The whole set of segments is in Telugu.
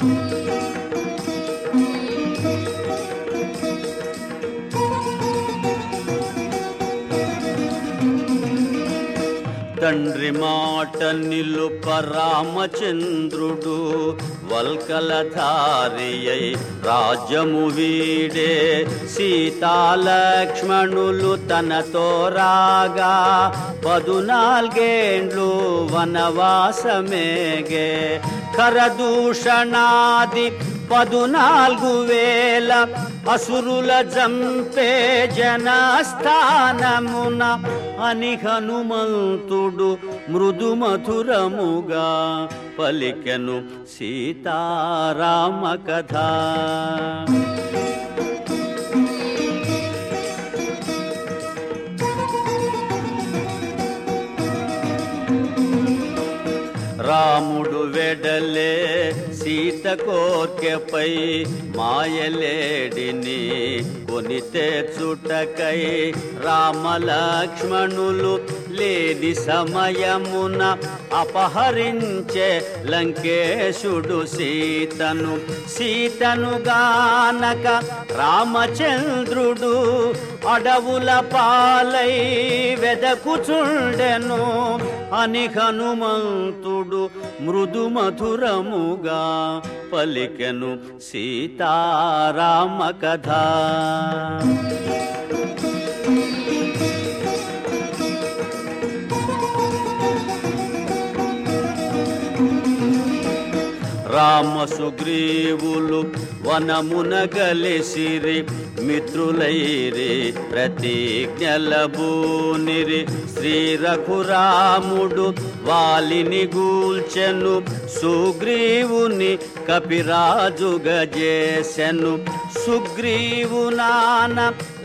Thank you. తండ్రి మాట నిలుప రామచంద్రుడు వల్కలధారియై రాజ్యము వీడే. సీతాలక్ష్మణులు తనతో రాగా పదునాల్గేండ్లు వనవాసమేగే. కరదూషణాది పదునాలుగు వేల అసురుల జంపే జనస్థానమున అని హనుమంతుడు మృదు మధురముగా పలికెను సీతారామ కథ. రాముడు వెడలే సీత కోర్కెపై మాయలేడిని కొని తెచ్చుటకై రామలక్ష్మణులు లేని సమయమున అపహరించే లంకేశుడు సీతను. సీతను గానక రామచంద్రుడు అడవుల పాలై వెదకుచుండెను. అని హనుమంతుడు మృదు మధురముగా పలికెను సీతారామ కథ రామ సుగ్రీవులు వనమున గలిసిరి మిత్రులైరి ప్రతిజ్ఞలబూనిరి శ్రీ రఘురాముడు వాలిని గూల్చెను సుగ్రీవుని కపిరాజుగ సుగ్రీవు నాన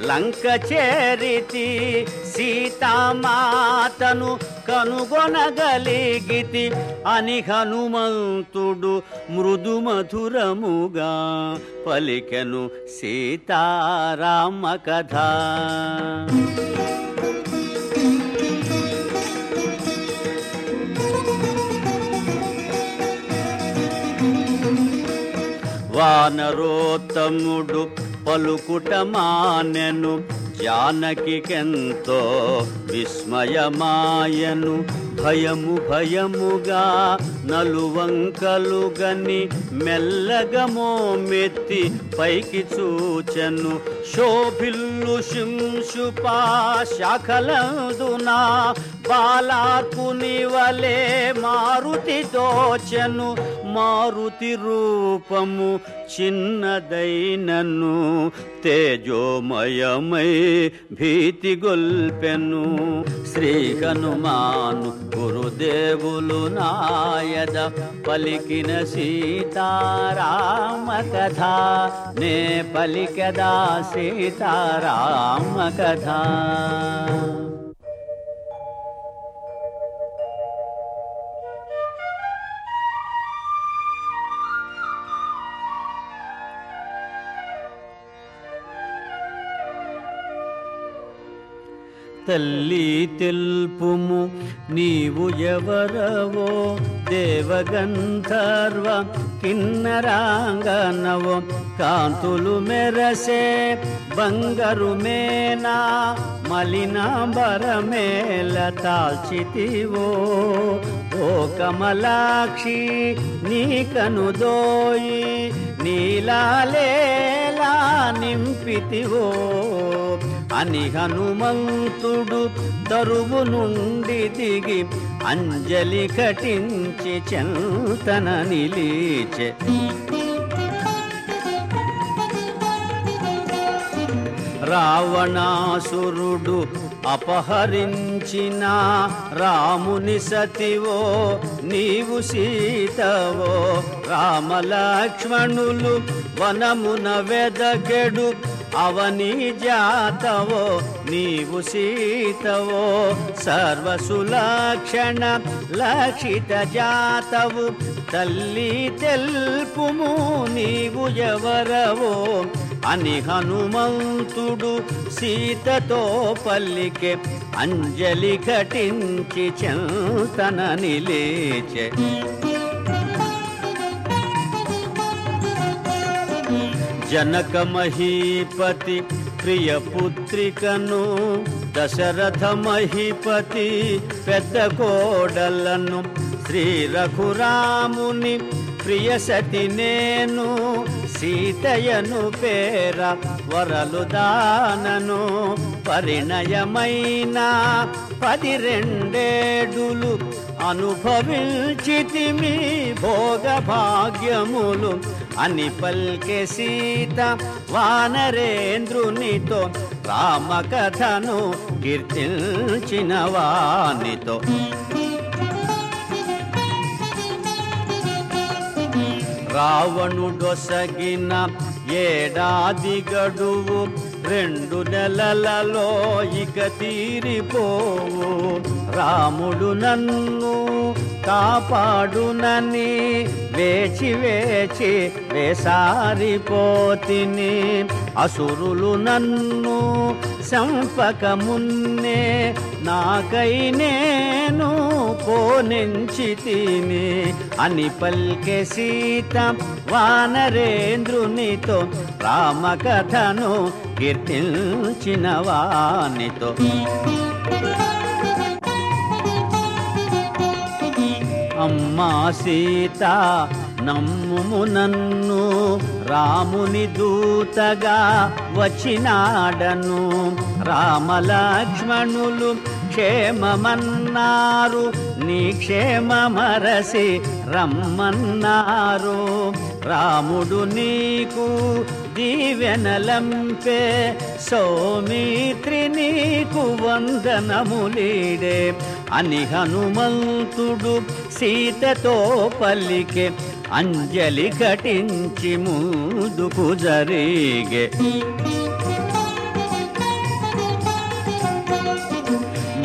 లంక చేరితి సీతామాతను కనుగొనగలిగితి అని హనుమంతుడు మృదు మధురముగా పలికెను సీతారామ కథ వానరోత్తముడు పలుకుట మానెను జానకికెంతో విస్మయమాయను. భయము భయముగా నలువంకలు గని మెల్లగా మోమెత్తి పైకి చూచెను. శోభిల్లు శింశుపా శాఖలందునా బాలార్పుని వలే మారుతి దోచెను. మారుతి రూపము చిన్నదైనను తేజోమయమై భీతి గొల్పెను. శ్రీ హనుమాను గురుదేవులు నాయద పలికిన సీతారామ కథ నే పలికదా సీతారామ కథ తల్లి తెల్పుము. నీవు ఎవరవో దేవగంధర్వ కిన్నరాంగనవో. కాంతులు మెరసే బంగరు మేనా మలినాంబరమేల తాల్చితివో. ఓ కమలాక్షి నీ కనుదోయి నీలాలేలా నింపితివో. అని హనుమంతుడు తరువు నుండి దిగి అంజలి కటించి చెంతన నిలీచె. రావణాసురుడు అపహరించిన రాముని సతివో నీవు సీతవో రామలక్ష్మణులు వనమున వెదగెడు అవని జాతవో నీవు సీతవో సర్వసులక్షణ లక్షిత జాతవు. తల్లి తెల్పుము నీవు ఎవరవో అని హనుమంతుడు సీతతో పల్లికే అంజలి ఘటించి చెంతన నిలేచె జనక మహీపతి ప్రియ పుత్రికను దశరథ మహిపతి పెద్ద కోడలను శ్రీ రఘురాముని ప్రియ సతి నేను సీతయను పేర వరలు దానను పరిణయమైన పది రెండేడులు అనుభవించితిమి భోగ భాగ్యములు అని పల్కే సీత వానరేంద్రునితో రామకథను కీర్తించిన వానితో. రావణుడొసగిన ఏడాది గడువు రెండు నెలలలో ఇక తీరిపోవు. రాముడు నన్ను కాపాడునని వేచి వేచి వేసారిపోతిని. అసురులు నన్ను సంపక మున్నే నాకై నేను పోనించి తిని. అని పల్కె సీత వానరేంద్రునితో రామకథను కీర్తించిన వానితో. అమ్మా సీత నమ్ముము నన్ను రాముని దూతగా వచ్చినాడను. రామలక్ష్మణులు క్షేమమన్నారు నీ క్షేమమరసి రమ్మన్నారు. రాముడు నీకు దీవెనలంపే సౌమిత్రి నీకు వందనములీడే. అని హనుమంతుడు సీతతో పల్లికే అంజలి కటించి ముందుకు జరిగే.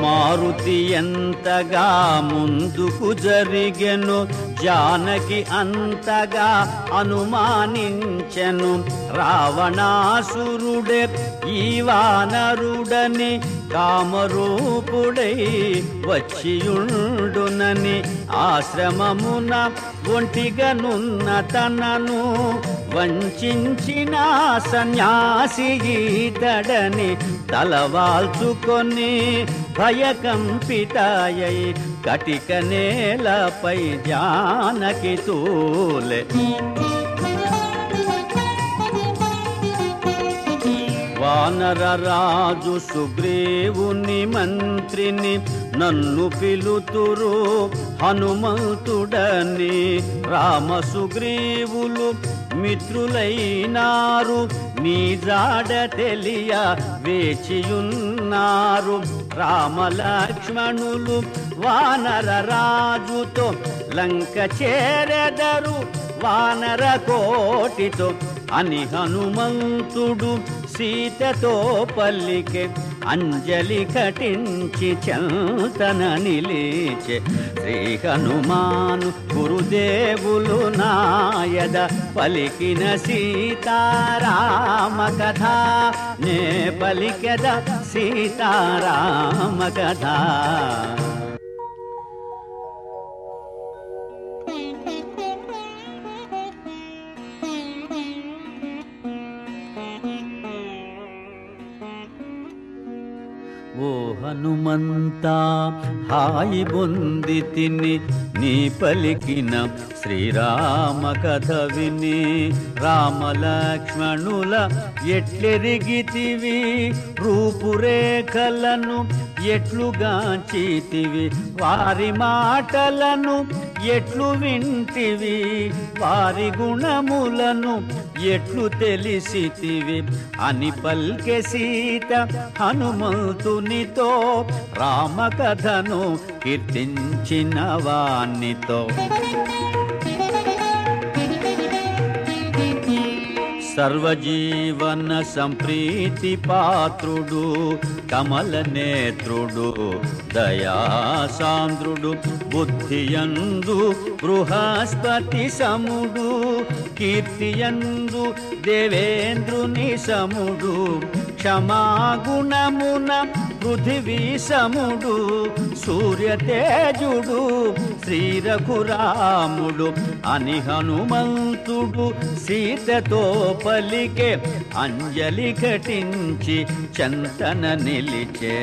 మారుతి ఎంతగా ముందుకు జరిగెను జానకి అంతగా అనుమానించెను రావణాసురుడే ఈ వానరుడని కామరూపుడై వచ్చియుండునని ఆశ్రమమున ఒంటిగనున్న తనను వంచిన సన్యాసి ఈతడని తలవాల్చుకొని భయకంపితాయై కటిక నేలపై జానకి తూలే. వానర రాజు సుగ్రీవుని మంత్రిని నన్ను పిలుతురు హనుమంతుడని రామ సుగ్రీవులు మిత్రులైనారు. నీ జాడ తెలియ వేచియున్నారు. రామ లక్ష్మణులు వానర రాజుతో లంక చేరెదరు. వానర కోటితో అని హనుమంతుడు సీతతో పల్లికి అంజలి కటించి చంతన నిలిచే శ్రీ హనుమాను గురుదేవులు నాయద పలికిన సీతారామ కథ. నే పలికెద సీతారామ కథ. ఓ హనుమంత హాయి బొంది తిని నీ పలికిన శ్రీరామ కథ విని రామ లక్ష్మణుల ఎట్లెరిగితివి రూపురేఖలను ఎట్లుగాంచితివి వారి మాటలను ఎట్లు వింటివి వారి గుణములను ఎట్లు తెలిసితివి అని పల్కె సీత హనుమంతుని హనుమంతునితో రామకథను కీర్తించిన వానితో సర్వజీవన సంప్రీతి పాత్రుడు కమల నేత్రుడు దయాసాంద్రుడు బుద్ధియందు బృహస్పతి సముడు కీర్తియందు దేవేంద్రుని సముడు. క్షమాగుణమున పృథివీ సముడు సూర్య తేజుడు శ్రీ రఘురాముడు అని హనుమంతుడు సీతతో పలికే అంజలి ఘటించి చంతన నిలిచే.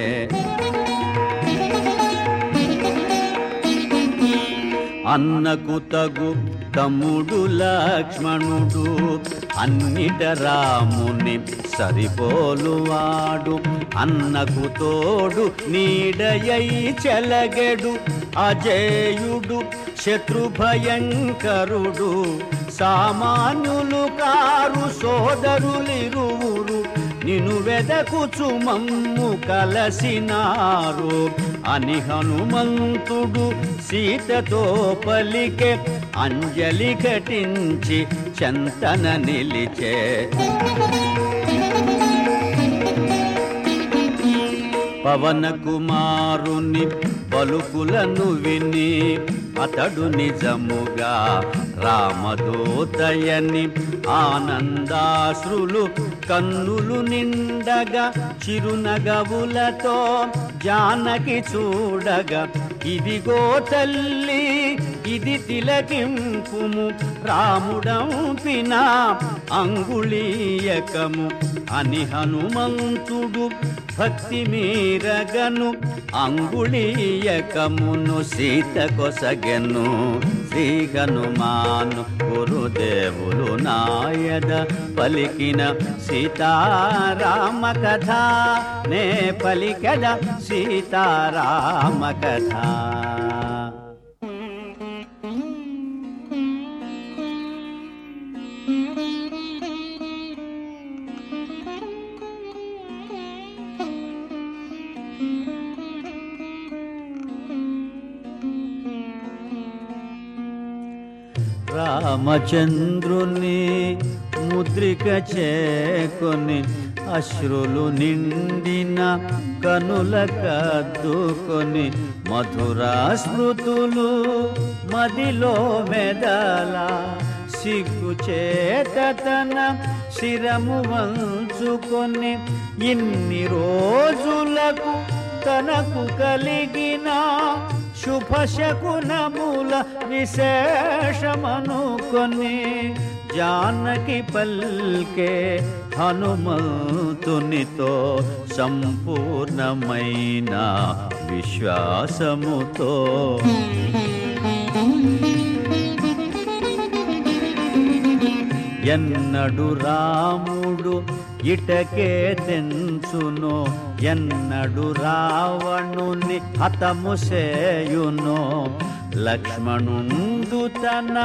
అన్నకు తగు తమ్ముడు లక్ష్మణుడు అన్నిట రాముని సరిపోలువాడు. అన్నకు తోడు నీడయై చెలగెడు అజేయుడు శత్రుభయంకరుడు. సామాన్యులు కారు సోదరులిరువురు నిను వెదకుచు మమ్ము కలసినారు. అని హనుమంతుడు సీతతో పలికే అంజలి ఘటించి చంతన నిలిచే. పవన కుమారుని పలుకులను విని అతడు నిజముగా రామదూతయని ఆనందాశ్రులు కన్నులు నిండగా చిరునగవులతో జానకి చూడగా ఇదిగో తల్లి ఇది తిలకింపుము రాముడంపిన అంగుళీయకము అని హనుమంతుడు భక్తి మీరగను అంగుళీయకమును సీత కొసగెను. శ్రీ హనుమాను గురుదేవులు నాయద పలికిన సీతారామ కథ నే పలికద సీతారామ కథ. రామచంద్రుని ముద్రిక చేకొని అశ్రులు నిండిన కనుల కద్దుకొని మధురా స్మృతులు మదిలో మెదల సిగ్గు చేతన తన శిరము వంచుకొని ఇన్ని రోజులకు తనకు కలిగిన శుభశకునముల విశేషమనుకొని జానకి పల్కే హనుమంతునితో సంపూర్ణమైన విశ్వాసముతో. ఎన్నడు రాముడు ఇటకే తెంచును ఎన్నడు రావణుని హతము సేయును లక్ష్మణుండు తన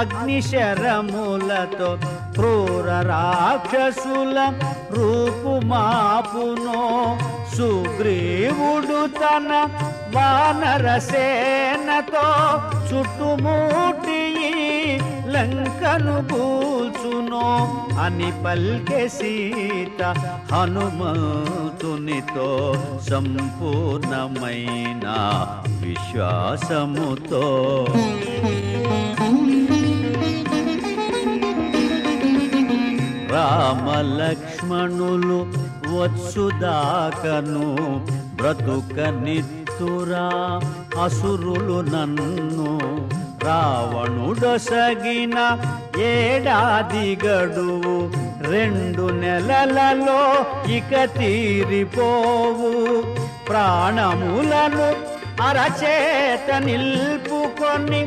అగ్నిశరములతో క్రూర రాక్షసుల రూపుమాపునో సుగ్రీవుడు తన వానరసేనతో చుట్టుముటి లంకను పూల్చునో అని పల్కే సీత హనుమంతునితో సంపూర్ణమైన విశ్వాసముతో. రామ లక్ష్మణులు వచ్చుదాకను బ్రతుక నిత్తురా అసురులు నన్ను రావణుడొసగిన ఏడాది గడువు రెండు నెలలలో ఇక తీరిపోవు. ప్రాణములను అరచేత నిల్పుకొని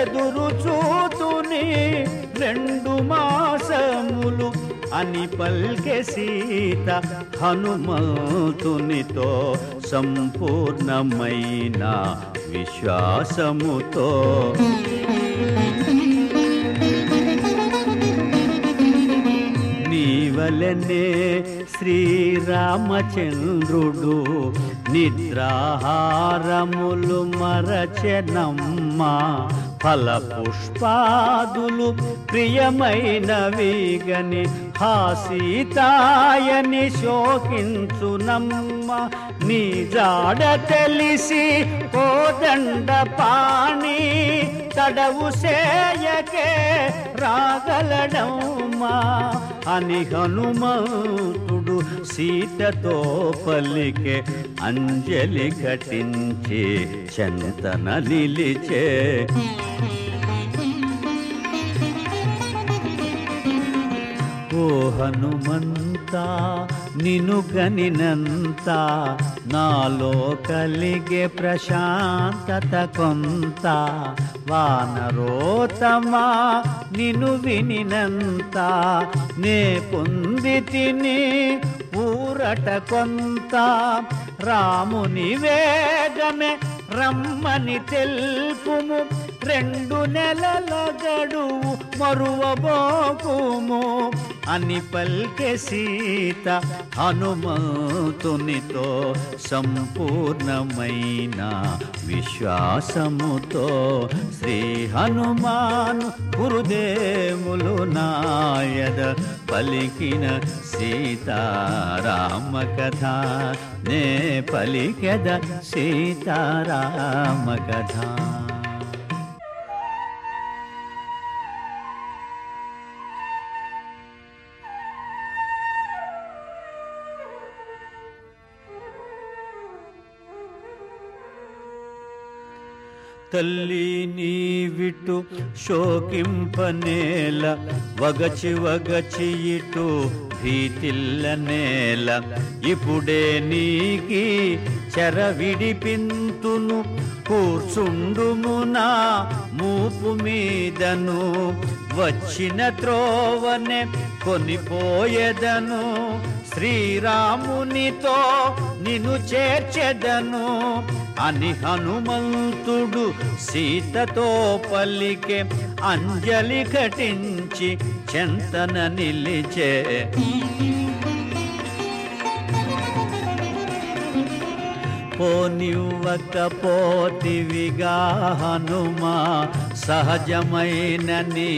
ఎదురు చూతుని రెండు మాసములు అని పల్కె సీత హనుమంతునితో సంపూర్ణమైన విశ్వాసముతో. నీవలనే శ్రీరామచంద్రుడు నిద్రాహారములు మరచనమ్మా. ఫల పుష్పాదులు ప్రియమైనవిగని హాసీతాయని శోకించునమ్మ. నీ జాడ తెలిసి కోదండ పాణి తడవు సేయకే రాగలడమ్మా. అని హనుమంతు సీతతో పలికే అంజలి ఘటించి చంతన నిలిచే. ఓ హనుమంతా నిను గనినంతా నాలో కలిగే ప్రశాంతత కొంత వానరోతమా నిను వినినంత నే పొంది తిని ఊరట కొంత. రాముని వేగమే రమ్మని తెలుపుము రెండు నెలల గడువు మరువబోకుము. అని పల్కె సీత హనుమంతునితో సంపూర్ణమైన విశ్వాసముతో శ్రీ హనుమాను గురుదేవులు నాయద పలికిన సీతారామ కథ. నే పలికెద సీతారామ కథ. తల్లి నీవిటు శోకింపనేల వగచి వగచి ఇటు భీతిల్ల నేల. ఇప్పుడే నీకి చెర విడిపింతును కూర్చుండుమునా మూపు మీదను. వచ్చిన త్రోవనే కొనిపోయేదను శ్రీరామునితో నిన్ను చేర్చెదను. అని హనుమంతుడు సీతతో పలికే అంజలి ఘటించి చెంతన నిలిచే. పోనివ్వకపోతివిగా హనుమా సహజమైన నీ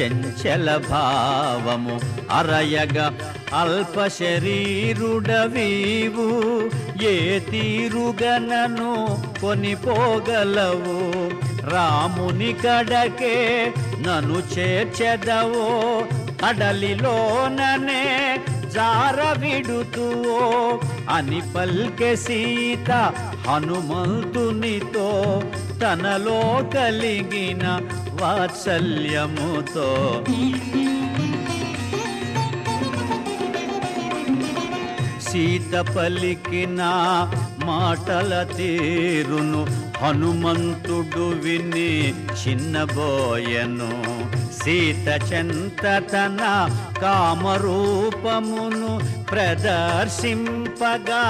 చెంచల భావము అరయగ అల్ప శరీరుడవీవు ఏ తీరుగనను కొనిపోగలవు. రాముని కడకే నను చేర్చెదవో. కడలిలోననే జార విడుతువో అని పల్కె సీత హనుమంతునితో తనలో కలిగిన వాత్సల్యముతో. సీత పలికిన మాటల తీరును హనుమంతుడు విని చిన్నబోయను సీత చెంత తన కామరూపమును ప్రదర్శింపగా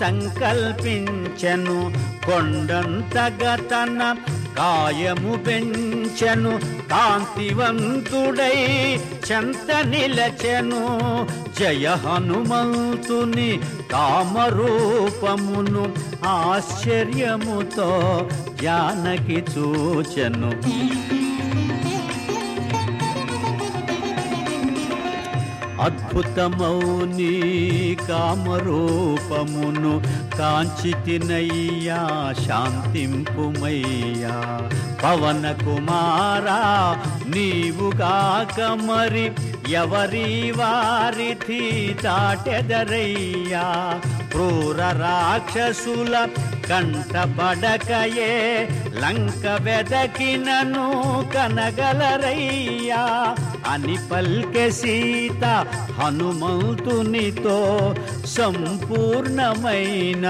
సంకల్పించను. కొండంతగా తన కాయము పెంచెను కాంతివంతుడై చెంత నిలచెను జయ హనుమంతుని కామరూపమును ఆశ్చర్యముతో జానకి చూచెను. అద్భుతమౌని కామరూపమును కాంచితినయ్యా శాంతింపుమయ్యా. పవన కుమారా నీవుగాక మరి ఎవరి వారిథి దాటెదరయ్యా. క్రూర రాక్షసుల కంటపడకయే లంక వెదకినను కనగలరయ్యా అని పల్కె సీత హనుమంతునితో సంపూర్ణమైన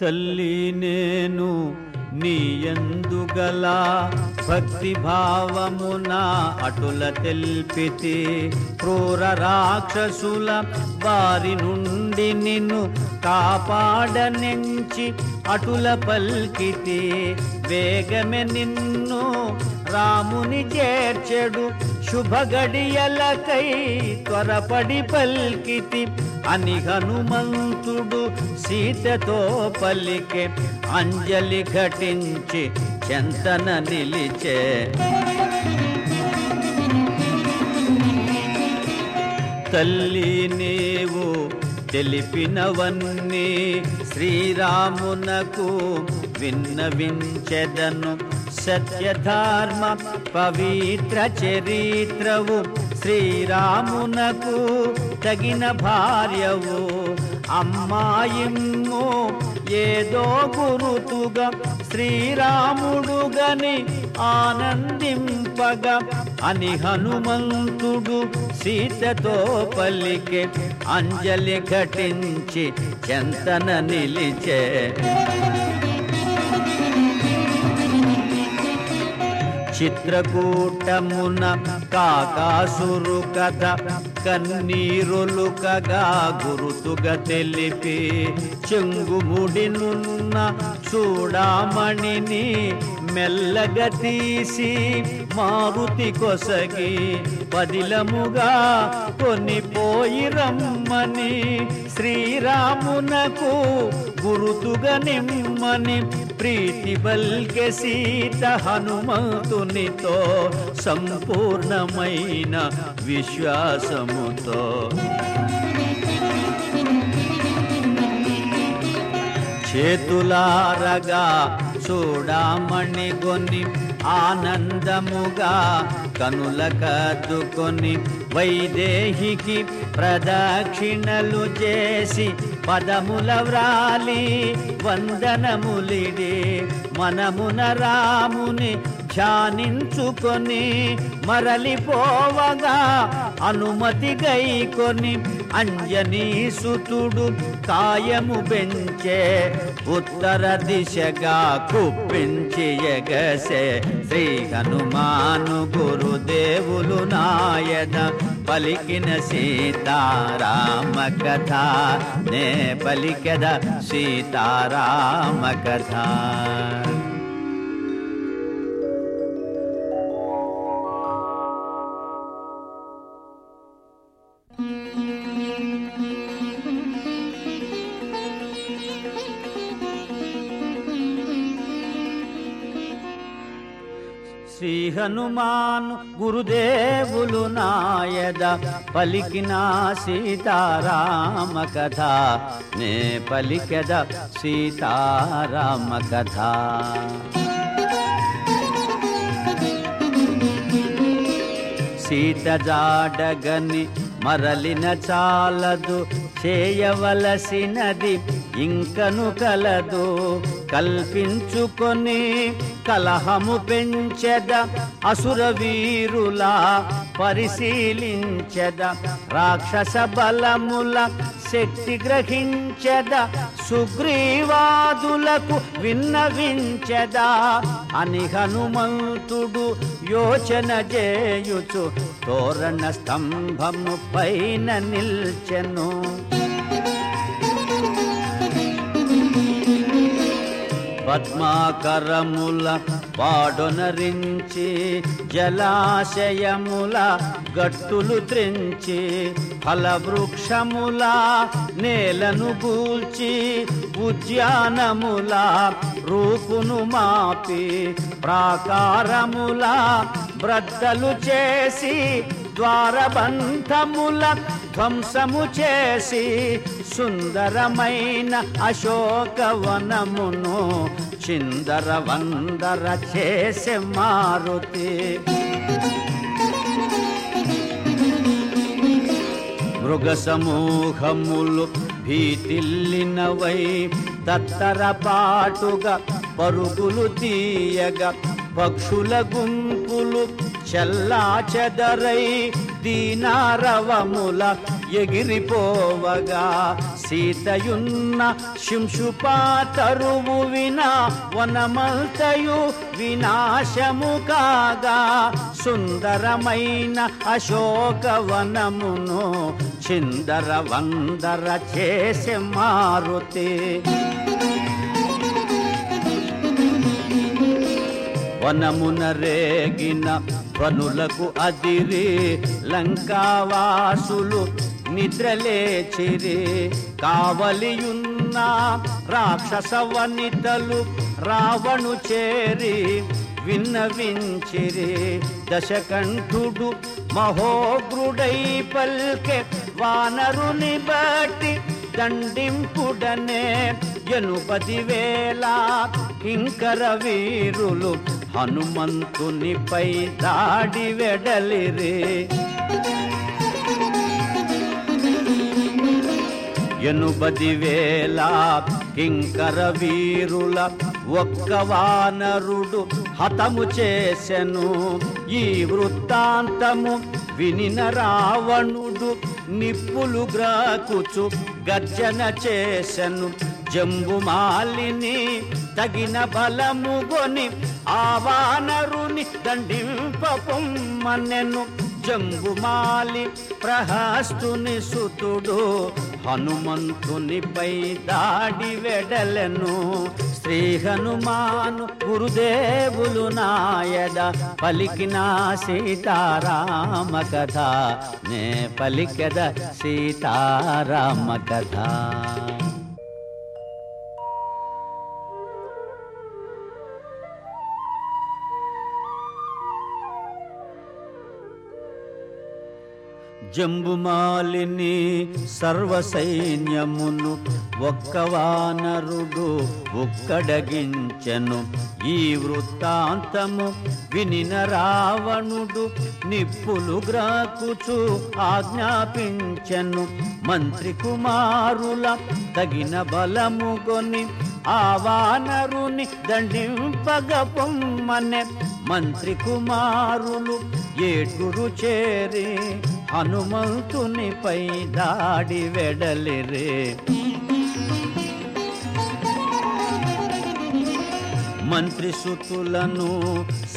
తల్లి నేను నీయందుగల భక్తి భావమున అటుల తెల్పితి క్రూర రాక్షసుల వారి నుండి నిన్ను కాపాడనెంచి అటుల పల్కితే వేగమే నిన్ను రాముని చేర్చెడు శుభగడియలకై త్వరపడి పల్కితి. అని హనుమంతుడు సీతతో పలికే అంజలి ఘటించి చెంతన నిలిచే. తల్లి నీవు తెలిపినవన్నీ శ్రీరామునకు విన్నవించెదను. సత్యధర్మ పవిత్ర చరిత్రవు. శ్రీరామునకు తగిన భార్యవు. అమ్మాయిమ్ము ఏదో గురుతుగా శ్రీరాముడుగని ఆనందింపగా అని హనుమంతుడు సీతతో పలికే అంజలి ఘటించి చెంతన నిలిచే. చిత్రకూటమున కాకాసురు కథ కన్నీరులుకగా గురుతుగా తెలిపి చెంగుముడినున్న చూడామణిని మెల్లగా తీసి మారుతి కొసగి పదిలముగా కొనిపోయి రమ్మని శ్రీరామునకు గురుతుగా నిమ్మని ప్రీతి బల్కె సీత హనుమంతునితో సంపూర్ణమైన విశ్వాసముతో. చేతులారగా చూడమణి కొని ఆనందముగా కనుల కద్దుకొని వైదేహికి ప్రదక్షిణలు చేసి పదముల వ్రాలి వందనములిడి మనమున రాముని ధ్యానించుకొని మరలిపోవగా అనుమతి గైకొని అంజనీ సుతుడు కాయము పెంచే ఉత్తర దిశగా కుప్పించి ఎగసే శ్రీ హనుమాను గురుదేవులు నాయద పలికిన సీతారామ కథ. నే పలికద సీతారామ కథ. శ్రీ హనుమాను గురుదేవులు నాయద పలికిన సీతారామ కథ నే పలికెద సీతారామ కథ సీత జాడగని మరలిన చాలదు చేయవలసినది ఇంకను కలదు కల్పించుకొని కలహము పెంచెద అసుర వీరులా పరిశీలించెద రాక్షస బలముల శక్తి గ్రహించెద సుగ్రీవాదులకు విన్నవించెదా. అని హనుమంతుడు యోచన చేయుచు తోరణ స్తంభము పైన నిల్చెను. పద్మాకరముల పాడొనరించి జలాశయముల గట్టులు త్రించి ఫలవృక్షముల నేలను పూల్చి ఉద్యానముల రూపును మాపి ప్రాకారముల బ్రద్దలు చేసి ద్వారబంధముల ధ్వంసము చేసి సుందరమైన అశోకవనమును చిందర వందర చేసే మారుతి. మృగ సమూహములు భీతిల్లినవై తత్తర పాటుగా పరుగులు తీయగా పక్షుల గుంపులు చల్లా చెదరై దీనారవముల ఎగిరిపోవగా సీతయున్న శింశుపాతరువు వినా వనమల్తయు వినాశము కాగా సుందరమైన అశోకవనమును చిందర వందర చేసే మారుతి వనమున రేగిన వనులకు అదిరి లంకావాసులు నిద్రలేచిరి. కావలియున్న రాక్షస వనితలు రావణు చేరి విన్నవించిరి. దశకంఠుడు మహోగ్రుడై పల్కె వానరుని బట్టి దండింపుడనే ఎనుపది వేల కింకర వీరులు హనుమంతునిపై దాడి వెడలిరే. ఎనుబది వేల కింకర వీరుల ఒక్క వానరుడు హతము చేసెను. ఈ వృత్తాంతము వినిన రావణుడు నిప్పులు గ్రాకుచు గర్జన చేసెను. జంబుమాలిని తగిన బలము గొని ఆ వానరుని దండింపొమ్మనెను జంబుమాలి ప్రహస్తుని సుతుడు హనుమంతునిపై దాడి వెడలెను. శ్రీ హనుమాను గురుదేవులు నాయద పలికిన సీతారామ కథ. నే పలికెద సీతారామ కథ. జంబుమాలిని సర్వ సైన్యమును ఒక్క వానరుడు ఒక్కడగించెను. ఈ వృత్తాంతము వినిన రావణుడు నిప్పులు గ్రాకుచు ఆజ్ఞాపించెను. మంత్రి కుమారుల తగిన బలము కొని ఆ వానరుని దండింపగ పొమ్మనే. మంత్రి కుమారులు ఏడుగురు చేరి అను హనుమంతునిపై దాడి వెడలిరే. మంత్రి సుతులను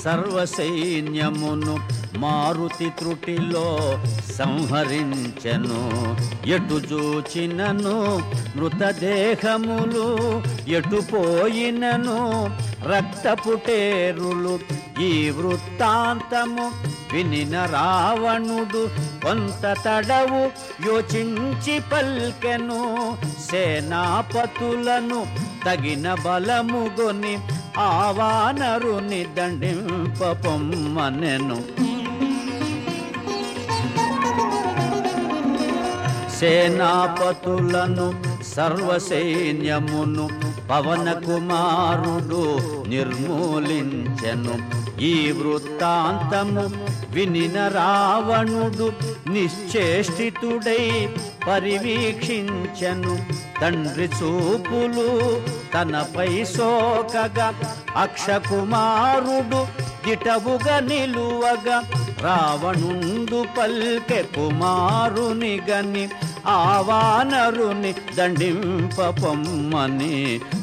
సర్వసైన్యమును మారుతి త్రుటిలో సంహరించెను. ఎటు చూచినను మృతదేహములు ఎటు పోయినను రక్తపుటేరులు. ఈ వృత్తాంతము వినిన రావణుడు కొంత తడవు యోచించి పల్కెను. సేనాపతులను తగిన బలముగొని ఆవానరుని దండింపొమ్మనెను సేనాపతులను సర్వసైన్యమును పవన కుమారుడు నిర్మూలించెను. ఈ వృత్తాంతము వినిన రావణుడు నిశ్చేష్టితుడై పరివీక్షించెను. తండ్రి చూపులు తనపై సోకగా అక్షకుమారుడు దిటవుగా నిలువగా రావణుండు పల్కె కుమారుని గని ఆవానరుని దండింపొమ్మని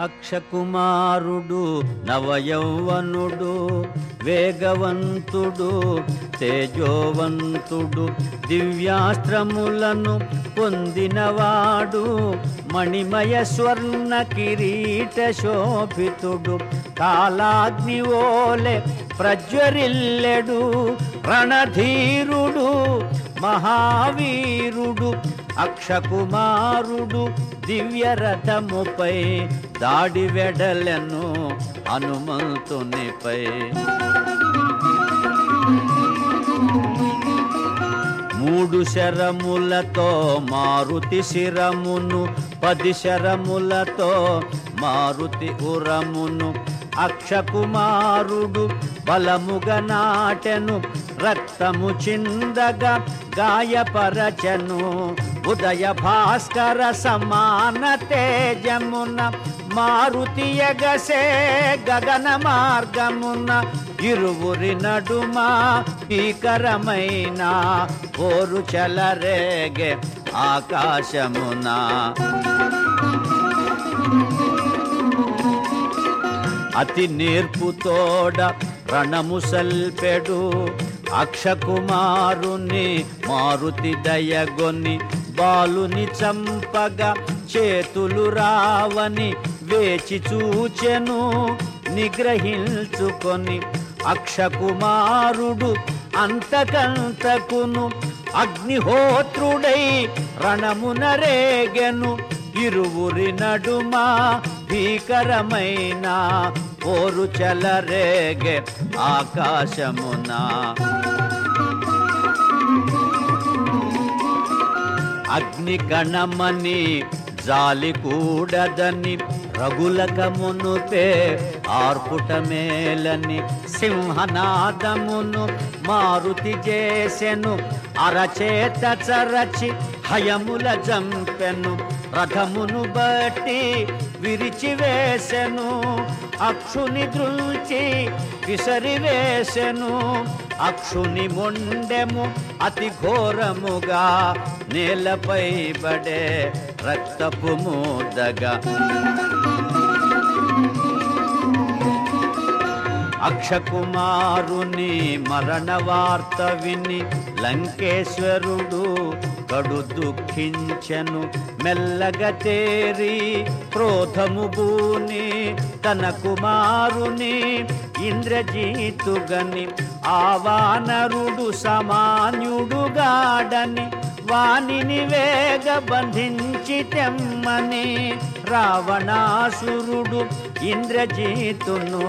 అక్షకుమారుడు నవయౌవనుడు వేగవంతుడు తేజోవంతుడు దివ్యాస్త్రములను పొందినవాడు మణిమయ స్వర్ణ కిరీట శోభితుడు కాలాగ్ని ఓలె ప్రజ్వరిల్లెడు రణధీరుడు మహావీరుడు అక్షకుమారుడు దివ్యరథముపై దాడి వెడలను హనుమంతునిపై మూడు శరములతో మారుతి శిరమును పది శరములతో మారుతి ఉరమును అక్షకుమారుడు బలముగా నాటెను రక్తము చిందగా గాయపరచను. ఉదయ భాస్కర సమాన తేజమున మారుతి ఎగసే గగన మార్గమున. ఇరువురి నడుమా భీకరమైన పోరు చలరేగే ఆకాశమున. అతి నేర్పుతోడ రణము సల్పెడు అక్షకుమారుని మారుతి దయగొని బాలుని చంపగా చేతులు రావని వేచి చూచెను నిగ్రహించుకొని అక్షకుమారుడు అంతకంతకును అగ్నిహోత్రుడై రణమున రేగెను ఇరువురి నడుమ భీకరమైన పోరు చలరేగే ఆకాశమున. అగ్ని కణమని జాలి కూడదని రగులకమునుపే ఆర్పుట మేలని సింహనాదమును మారుతి చేసెను. అరచేత చరచి హయముల జంపెను. రథమును బట్టి విరిచివేసెను అక్షుని దృల్చి విసరివేసెను. అక్షుని మొండెము అతి ఘోరముగా నేలపై బడే రక్తపు మూదగా. అక్షకుమారుని మరణ వార్త విని లంకేశ్వరుడు కడు దుఃఖించెను మెల్లగా తేరి క్రోధము బూని తన కుమారుని ఇంద్రజీతుగని ఆవానరుడు సమాన్యుడుగాడని వానిని వేగ బంధించి తెమ్మని రావణాసురుడు ఇంద్రజీతును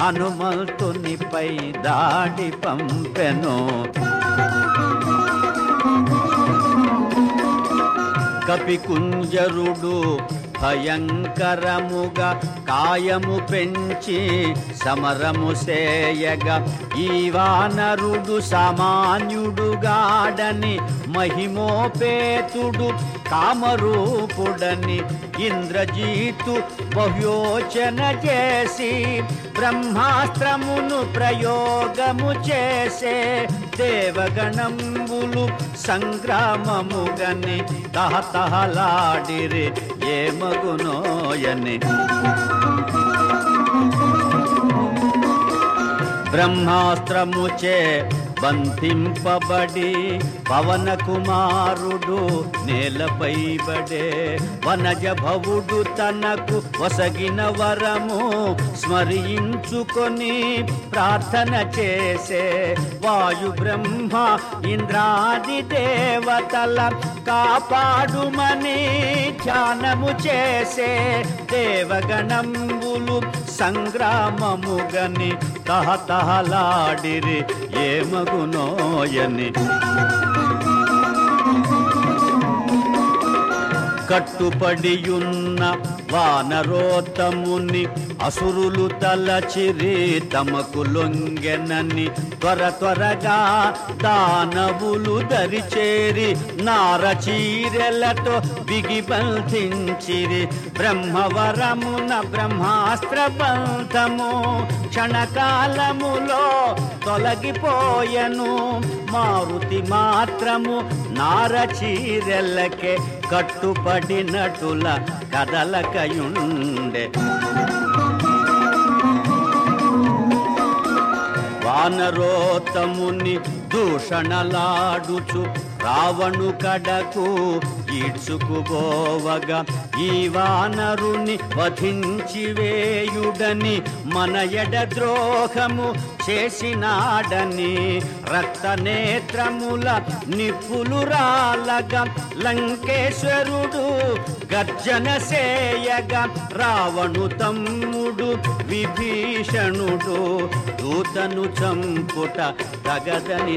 హనుమంతునిపై దాడి పంపెను. కపికుంజరుడు భయంకరముగా కాయము పెంచి సమరము సేయగా ఈ వానరుడు సామాన్యుడుగాడని మహిమోపేతుడు కామరూపుడని ఇంద్రజీతు బహ్యోచన చేసి బ్రహ్మాస్త్రమును ప్రయోగము చేసే దేవగణంబులు సంగ్రామముగని తహతహలాడిరి ఏమగునోయని బ్రహ్మాస్త్రముచే బంధింపబడి పవన కుమారుడు నేలపై బడే వనజ భవుడు తనకు వసగిన వరము స్మరించుకొని ప్రార్థన చేసే వాయు బ్రహ్మ ఇంద్రాది దేవతల కాపాడుమని ధ్యానము చేసే దేవగణం. పూలు సంగ్రామముగని తహతహలాడిరి ఏమగునోయని కట్టుపడియున్న వానరోతముని అసురులు తలచిరి తమకు లొంగెనని త్వర త్వరగా దానవులు దరిచేరి నారచీరెలతో బిగి బంధించిరి. బ్రహ్మవరమున బ్రహ్మాస్త్ర బంధము క్షణకాలములో తొలగిపోయెను. మారుతి మాత్రము నారచీరెల్లకే కట్టుపడినటుల కదలకయుండె. వానరోతముని దూషణలాడుచు రావణు కడకు ఈడ్చుకుపోవగా ఈ వానరుని వధించి వేయుడని మన ఎడద్రోహము చేసినాడని రక్తనేత్రముల నిప్పులు రాలగా లంకేశ్వరుడు గర్జన సేయగా రావణు తమ్ముడు విభీషణుడు దూతను చంపుట తగదని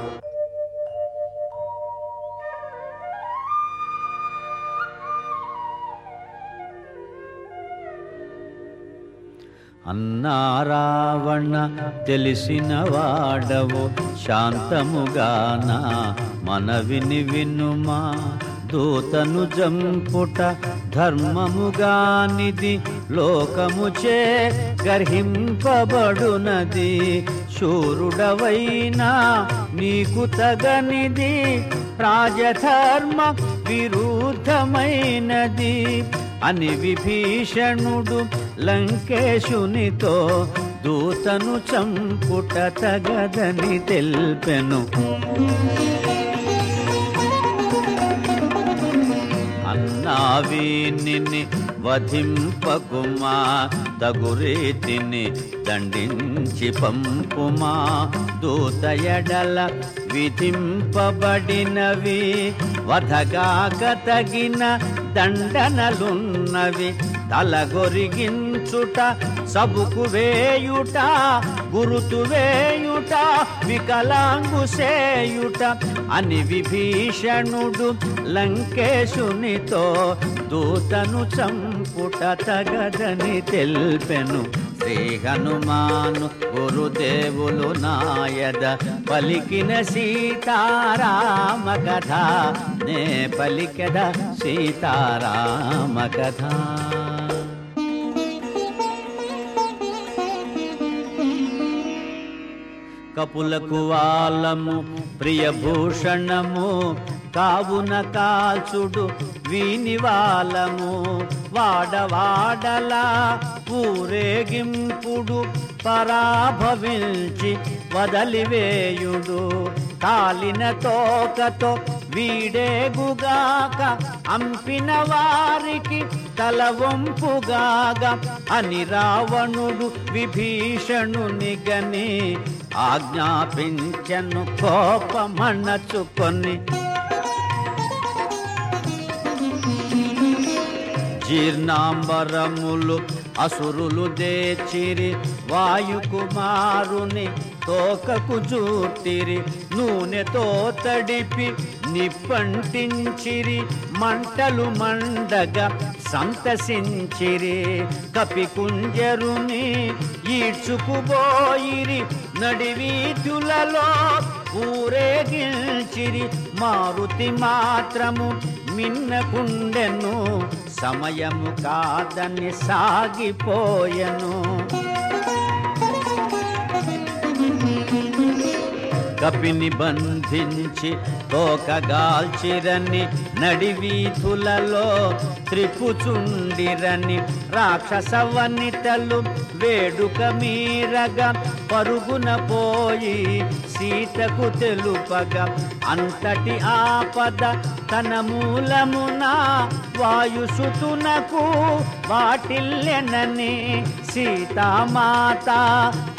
అన్నా రావణ తెలిసిన వాడవు శాంతముగానా మనవిని వినుమా? దూతను జంపుట ధర్మముగానిది లోకముచే గర్హింపబడునది. శూరుడవైనా నీకు తగనిది రాజధర్మ విరుద్ధమైనది. అని విభీషణుడు లంకేశునితో దూతను చంపుట తగదని తెల్పెను. అన్నావీనిని వధింపకుమా? తగురీతిని దండించి పంపుమా? దూతయడల విధింపబడినవి వధగాక తగిన దండనలున్నవి తలగొరిగించుట సబుకు వేయుట గురుతు వేయుట వికలాంగు సేయుట అని విభీషణుడు లంకేశునితో దూతను చంపుట తగదని తెల్పెను. శ్రీ హనుమాను గురుదేవులు నాయద పలికిన సీతారామ కథ నే పలికద సీతారామ కథ కపులకు వాలము ప్రియభూషణము కావున కాల్చుడు వీనివాలము. వాడవాడలా ఊరేగింపుడు పరాభవించి వదలివేయుడు కాలిన తోకతో వీడేగుగాక అంపిన వారికి తల వంపుగాగా అని రావణుడు విభీషణుని గని ఆజ్ఞాపించను కోపమణచుకొని. జీర్ణాంబరములు అసురులు దేచిరి వాయుకుమారుని తోకకు జూర్తిరి నూనెతో తడిపి నిప్పంటించిరి మంటలు మండగా సంతసించిరి. కపి కుంజరుని ఈడ్చుకుపోయిరి నడివీధులలో ఊరేగించిరి. మారుతి మాత్రము మిన్నకుండెను సమయము కాదని సాగిపోయెను. కపిని బంధించి తోకగాల్చిరని నడివీధులలో త్రిపుచుండిరని రాక్షస వనితలు వేడుక మీరగా పరుగున పోయి సీతకు తెలుపగా అంతటి ఆపద తన మూలమున వాయుసుతునకు వాటిల్లెనని సీతామాత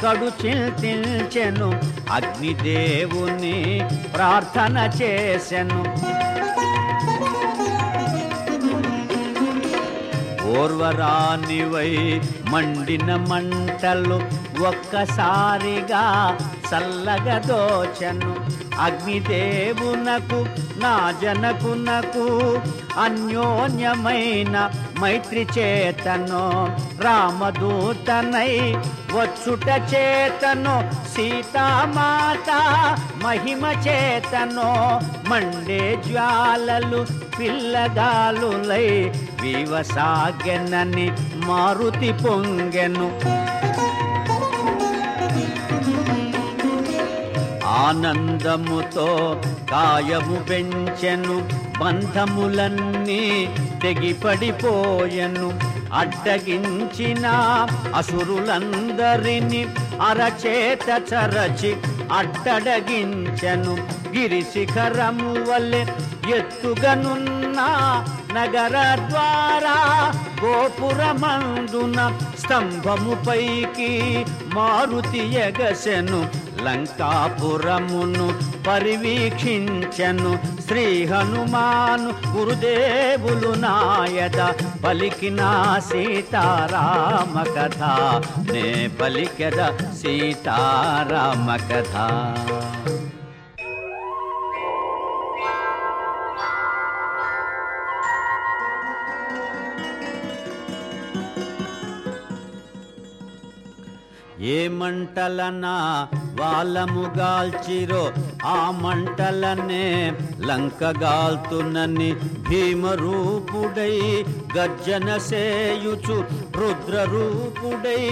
కడు చింతించెను అగ్నిదేవుని ప్రార్థన చేసెను. ఓర్వరానివై మండిన మంటలు ఒక్కసారిగా చల్లగా దోచను అగ్నిదేవునకు నా జనకునకు అన్యోన్యమైన మైత్రి చేతను. రామదూతనై వచ్చుట చేతను సీతామాత మహిమ చేతను. మండే జ్వాలలు పిల్లగాలులై వివసాగెనని మారుతి పొంగెను. ఆనందముతో కాయము పెంచెను బంధములన్నీ తెగిపడిపోయెను. అడ్డగించిన అసురులందరిని అరచేత చరచి అడ్డడగించెను గిరి శిఖరము వలె ఎత్తుగనున్న నగర ద్వారా గోపురమందున స్తంభము పైకి మారుతి ఎగసెను లంకాపురమును పరివీక్షించెను. శ్రీ హనుమాను గురుదేవులు నాయద పలికిన సీతారామ కథ నే పలికెద సీతారామ కథ ఏమంటలనా వాళ్ళము వాళ్ళముగాల్చిరో ఆ మంటలనే లంకగాల్తునని భీమరూపుడై గర్జన సేయుచు రుద్రరూపుడై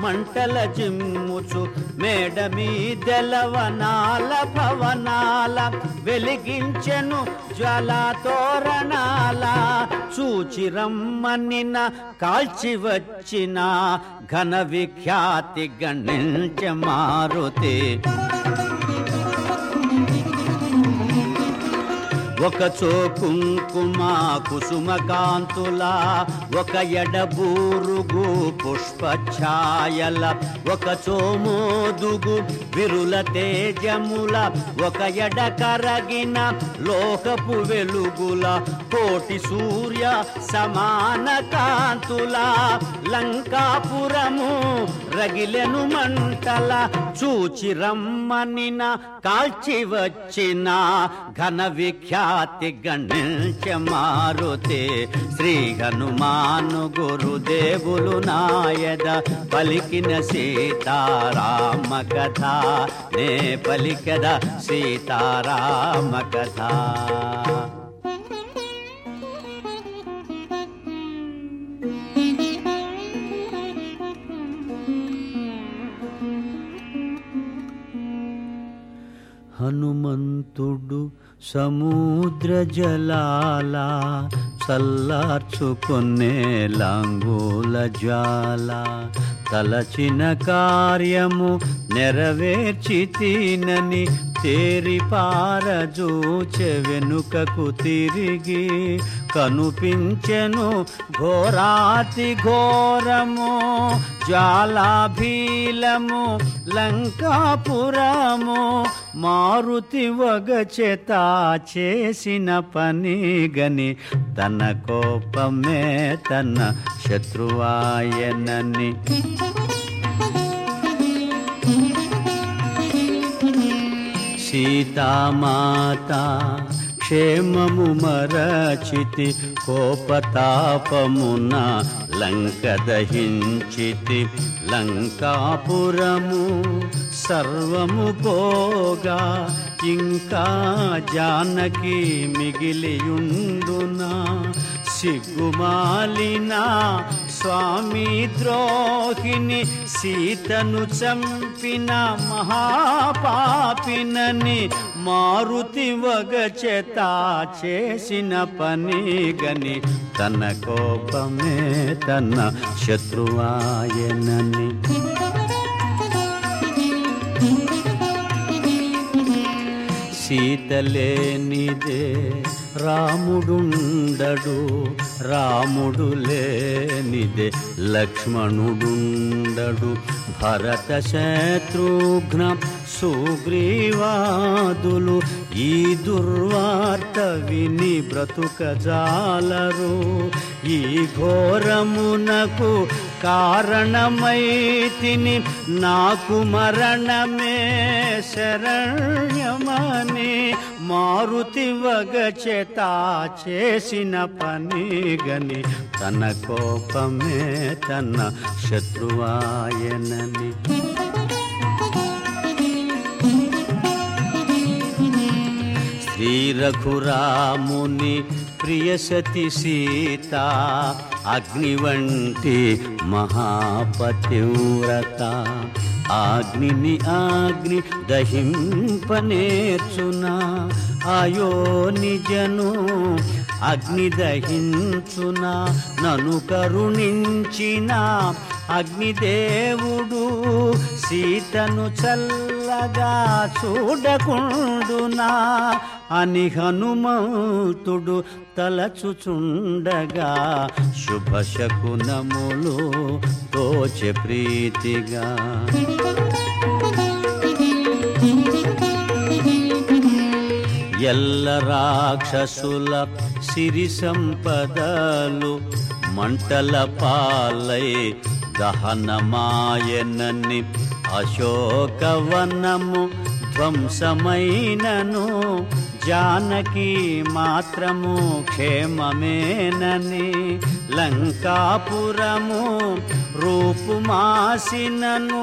మంటల చిమ్ముచు మేడ మీదెలవనాల భవనాల వెలిగించెను జ్వాల చూచిరమ్మనిన చూచి కాల్చి వచ్చిన ఘన విఖ్యాతి గణించ మారుత ఒక చో కుంకుమ కుసుమ కాంతుల ఒక ఎడబూరుగు పుష్పఛాయల ఒక చోమోదుగు విరుల తేజముల ఒక ఎడ కరగిన లోకపు వెలుగుల కోటి సూర్య సమాన కాంతుల లంకాపురము రగిలెను మంటల చూచి రమ్మనిన కాల్చి వచ్చిన ఘన విఖ్యాతి గణించ మారుతే శ్రీ హనుమాను గురుదేవులు నాయద పలికిన సీతారామ కథ నే పలికద సీతారామ కథ. సముద్ర జలాల చల్లార్చుకునే లాంగూల జాల తలచిన కార్యము నెరవేర్చి తినని తేరి పారజూచె వెనుకకు తిరిగి కనుపించెను ఘోరాతి ఘోరము జ్వాలాభీలము లంకాపురము మారుతి వగచేత చేసిన పని గని తన కోపమే తన శత్రువాయనని. సీతామాత క్షేమము మరచితి కోపతాపమున లంక దహించితి. లంకాపురము సర్వము పోగా ఇంకా జానకి మిగిలియుండునా? సిగ్గుమాలిన స్వామి ద్రోహిని సీతను చంపిన మహాపాపినని మారుతి వగచేత చేసిన పని గని తన కోపమే తన శత్రువాయనని. సీతలేనిదే రాముడుండడు రాముడు లేనిదే లక్ష్మణుడుండడు భరత శత్రుఘ్న సుగ్రీవాదులు ఈ దుర్వార్త విని బ్రతుకజాలరు ఈ ఘోరమునకు కారణమై తిని నాకు మరణమే శరణ్యమని మారుతి వగచేత చేసిన పని గని తన కోపమే తన శత్రువాయనని. శ్రీ రఘురాముని ప్రియసతి సీత అగ్ని వంటి మహాపతివ్రత. అగ్నిని అగ్ని దహింపనేర్చునా అయో నిజను అగ్ని దహించునా నను కరుణించిన అగ్నిదేవుడు సీతను చల్లగా చూడకుండునా అని హనుమంతుడు తలచుచుండగా శుభశకునములు తోచె ప్రీతిగా. ఎల్ల రాక్షసుల సిరి సంపదలు మంటల పాలై దహనమాయనని అశోకవనము ధ్వంసమైనను జానకి మాత్రము క్షేమమేనని లంకాపురము రూపుమాసినను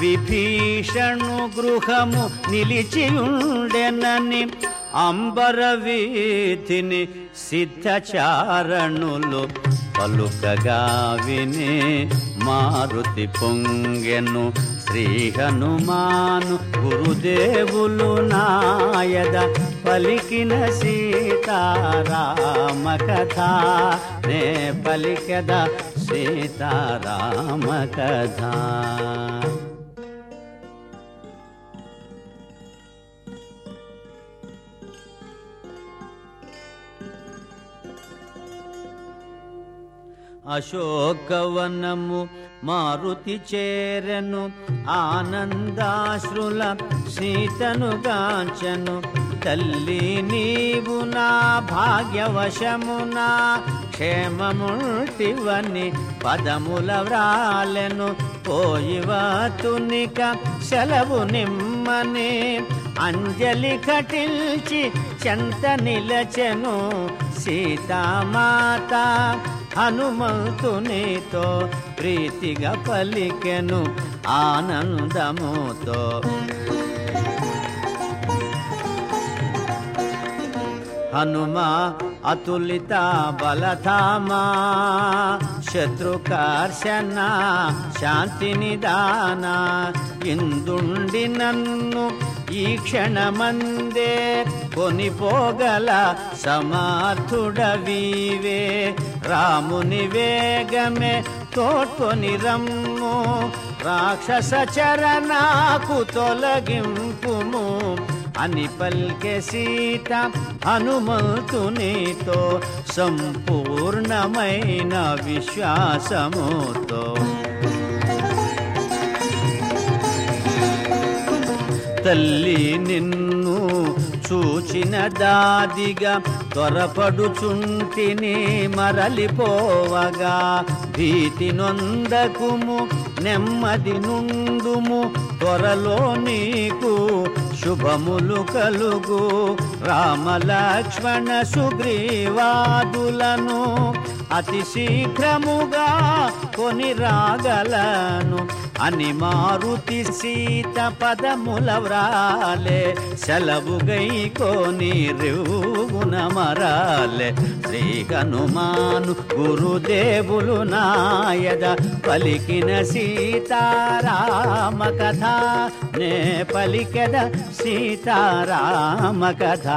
విభీషణు గృహము నిలిచియుండెనని అంబరవీధిని సిద్ధచారణులు పలుకగా విని మారుతి పొంగెను శ్రీ హనుమాను గురుదేవులు నాయద పలికిన సీతారామ కథ నే పలికద సీతారామ కథ అశోకవనము మారుతి చేరను ఆనందాశ్రుల సీతను గాంచను తల్లి నీవు నా భాగ్యవశమునా క్షేమముటివని పదముల వ్రాలెను పోయివతునిక సెలవు నిమ్మని. అంజలి కటిల్చి చెంత నిలచెను సీతామాత హనుమంతునితో ప్రీతిగా పలికెను ఆనందముతో. హనుమా అతులిత బలధామా శత్రుకర్షణ శాంతి నిదాన ఇందుండి నన్ను ఈ క్షణమందే కొనిపోగల సమర్థుడవీవే. రాముని వేగమే తోడ్కొని రమ్ము రాక్షస చరణాకు తొలగింపుము. అని పల్కె సీత హనుమంతునితో సంపూర్ణమైన విశ్వాసముతో. తల్లి నిన్ను చూచిన దాదిగా త్వరపడుచుంటిని మరలిపోవగా భీతి నొందకుము నెమ్మది నుండుము త్వరలో నీకు శుభములు కలుగు. రామలక్ష్మణ సుగ్రీవాదులను అతి శీఘ్రముగా కొని రాగలను. అని మారుతి సీత పదముల వ్రాలే. సెలవు గై కొని రివున మరాలే. శ్రీ హనుమాను గురుదేవులు నాయద పలికిన సీతారామ కథ. నే పలికెద సీతారామ కథ.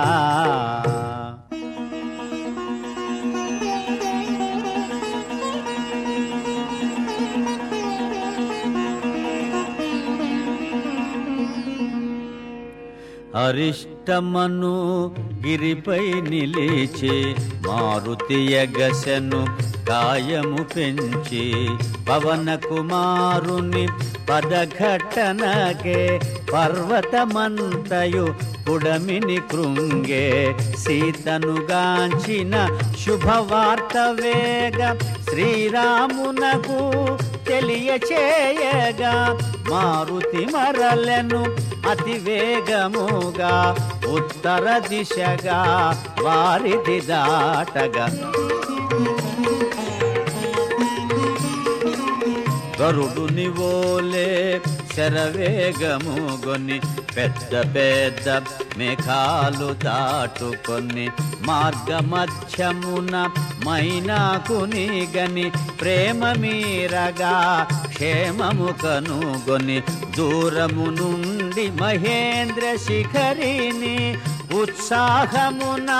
अरिष्टमनु గిరిపై నిలిచి మారుతి ఎగసెను కాయము పెంచి పవన కుమారుని పదఘటనకే పర్వతమంతయు పుడమిని కృంగే సీతను గాంచిన శుభవార్త వేగ శ్రీరామునకు తెలియచేయగా మారుతి మరలను అతి వేగముగా ఉత్తర దిశగా వారిది దాటగా. గరుడు నివోలే శరవేగము గొని పెద్ద పెద్ద మేఘాలు దాటుకొని మార్గ మధ్యమున మైనాకుని గని ప్రేమ మీరగా క్షేమము కనుగొని దూరము నుండి మహేంద్ర శిఖరిని ఉత్సాహమున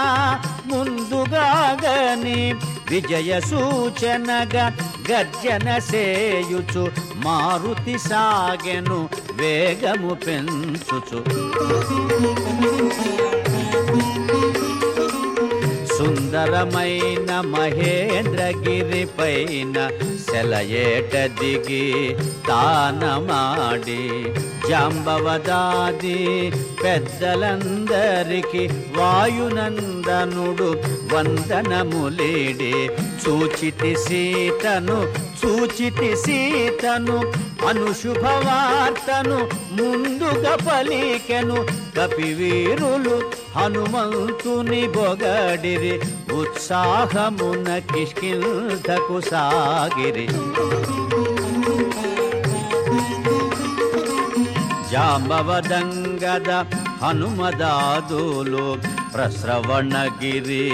ముందుగాగని విజయ సూచనగా గర్జన సేయుచు మారుతి సాగెను వేగము పెంచుచు. సుందరమైన మహేంద్రగిరి పైన సెలయేట దిగి తానమాడి జాంబవదాది పెద్దలందరికి వాయునంద నందనుడు వందనములేడే చూచితి సీతను చూచితి సీతను అనుశుభవార్తను ముందుగా పలికెను. కపివీరులు హనుమంతుని బొగడిరి ఉత్సాహమున కిష్కింధకు సాగిరి. జాంబవదంగద హనుమదాదులు ప్రస్రవణగిరి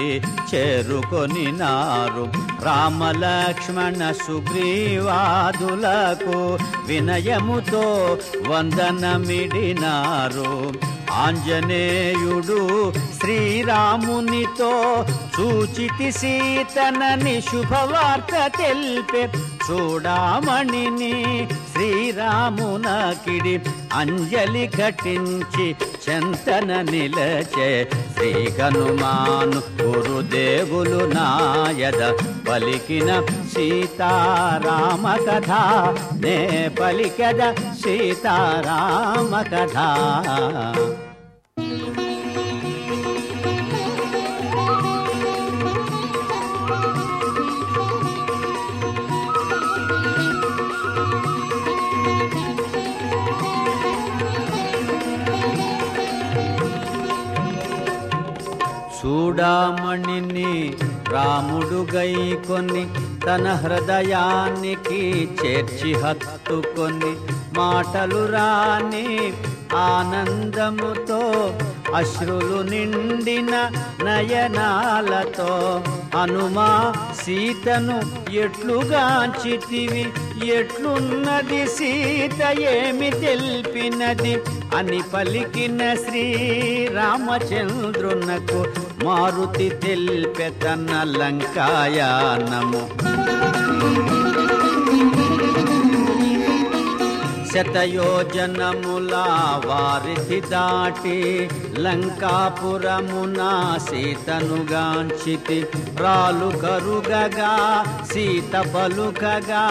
చేరుకొని నారు రామలక్ష్మణ సుగ్రీవాదులకు వినయముతో వందనమిడినారు. ఆంజనేయుడు శ్రీరామునితో సూచితి సీతనని శుభవార్త తెలిపే చూడామణిని శ్రీరామునకిడి అంజలి ఘటించి చెంతన నిలచే శ్రీ హనుమాను గురుదేవులు నాయద పలికిన సీతారామ కథ. నే పలికద సీతారామ కథ. చూడామణిని రాముడు గైకొని తన హృదయానికి చేర్చి హత్తుకొని మాటలు రాని ఆనందముతో అశ్రులు నిండిన నయనాలతో హనుమా సీతను ఎట్లుగాంచితివి ఎట్లున్నది సీత? ఏమి తెలిపినది? అని పలికిన శ్రీరామచంద్రునకు మారుతి తెల్పె తన లంకాయానము. శతయోజనముల వారిధి దాటి లంకాపురమున సీతనుగాంచితి రాలు కరుగగా సీత పలుకగా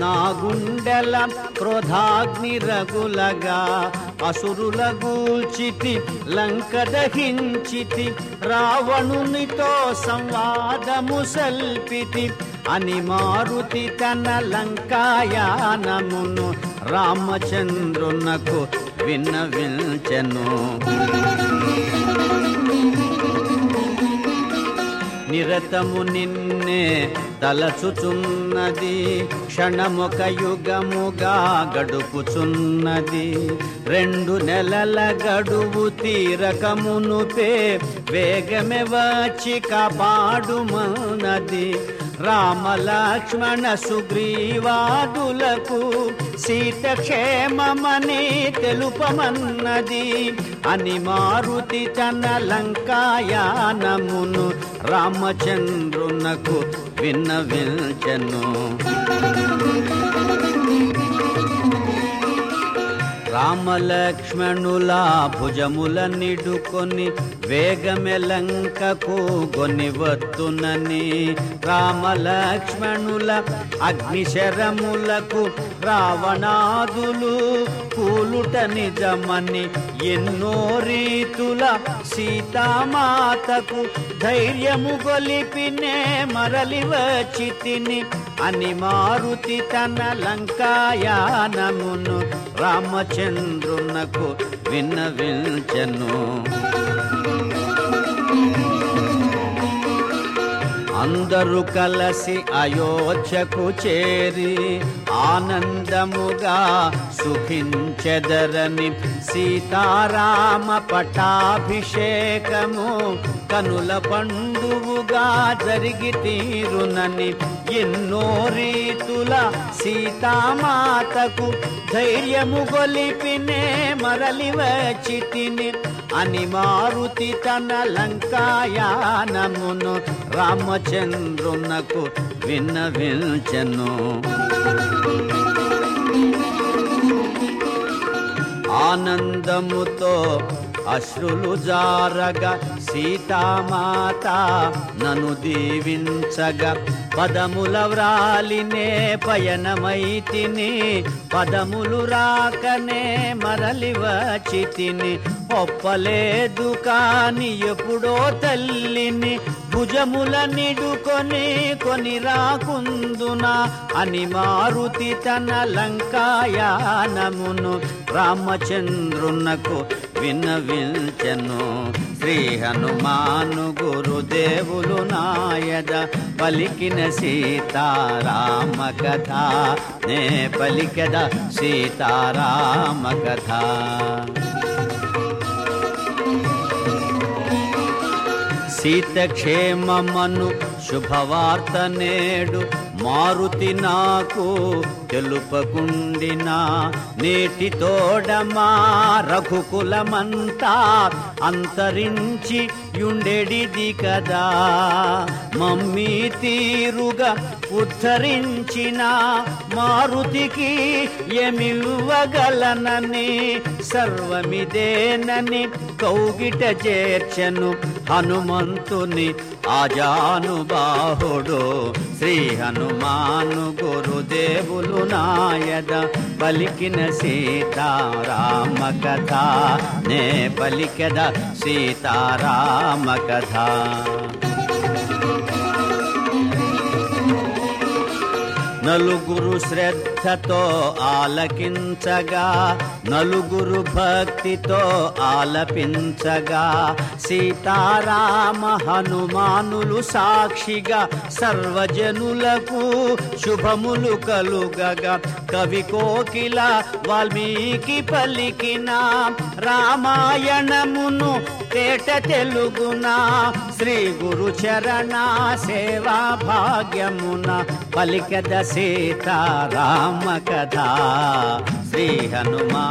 నా గుండెల క్రోధాగ్ని రగులగా అసురుల గూల్చితి లంక దహించితి రావణునితో సంవాదము సల్పితి. అని మారుతి తన లంకాయానమును రామచంద్రునకు విన్నవించెను. నిరతము నిన్నే తలచుచున్నది క్షణముక యుగముగా గడుపుచున్నది. రెండు నెలల గడువు తీరకమునుపే వేగమే వచ్చి కాపాడుమన్నది. రామలక్ష్మణ సుగ్రీవాదులకు సీతక్షేమమని తెలుపమన్నది. అని మారుతి తన లంకాయానమును రామచంద్రునకు విన్నవించను. రామలక్ష్మణుల భుజముల నిడుకొని వేగమెలంకకు గొనివత్తునని రామలక్ష్మణుల అగ్నిశరములకు రావణాదులు కూలుట నిజమని ఎన్నో రీతుల సీతామాతకు ధైర్యము గొలిపినే మరలి వచ్చి తిని అని మారుతి తన లంకాయానమును చంద్రునకు విన్నవించెను? అందరూ కలసి అయోధ్యకు చేరి ఆనందముగా సుఖించెదరని సీతారామ పటాభిషేకము కనుల పండువుగా జరిగి తీరునని ఎన్నో రీతుల సీతామాతకు ధైర్యము గొలిపినే మరలి వచ్చి తిని అని మారుతి తన లంకాయానమును రామచంద్రునకు విన్నవించెను. ఆనందముతో అశ్రులు జారగ సీతామాత నను దీవించగా పదముల వ్రాలినే పయనమైతిని పదములు రాకనే మరలి వచ్చితిని. ఒప్పలేదు కాని ఎప్పుడో తల్లిని భుజముల నిడుకొని కొని రాకుందునా? అని మారుతి తన లంకాయానమును రామచంద్రునకు విన్నవించెను. శ్రీ హనుమాను గురుదేవులు నాయద పలికిన సీతారామ కథ నే పలికద సీతారామ కథ సీతక్షేమమను శుభవార్త నేడు మారుతి నాకు తెలుపకుండినా నేటి తోడమా రఘుకులమంతా అంతరించి యుండెడిది కదా మమ్మీ తీరుగా ఉద్ధరించిన మారుతికి ఎమివ్వగలనని సర్వమిదేనని కౌగిట చేర్చను హనుమంతుని ఆజానుబాహుడు. శ్రీ హనుమాను గురుదేవులు నాయద పలికిన సీతారామ కథ నే పలికద సీతారామ కథ నలుగురు శ్రద్ధతో ఆలకించగా నలుగురు భక్తితో ఆలపించగా సీతారామ హనుమానులు సాక్షిగా సర్వజనులకు శుభములు కలుగగా. కవి కోకిల వాల్మీకి పలికిన రామాయణమును తేట తెలుగున. శ్రీ గురు చరణ సేవా భాగ్యమున పలికద సీతారామ కథ. శ్రీ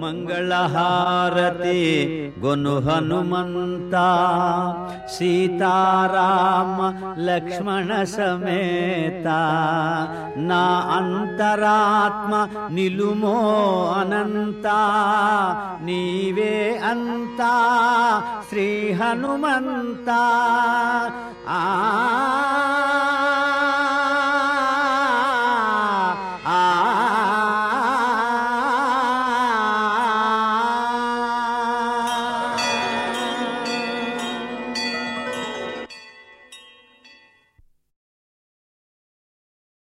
మంగళహారతి గొను హనుమంత సీతారామ లక్ష్మణ సమేత నా అంతరాత్మ నిలుమో అనంత నీవే అంతా శ్రీ హనుమంత ఆ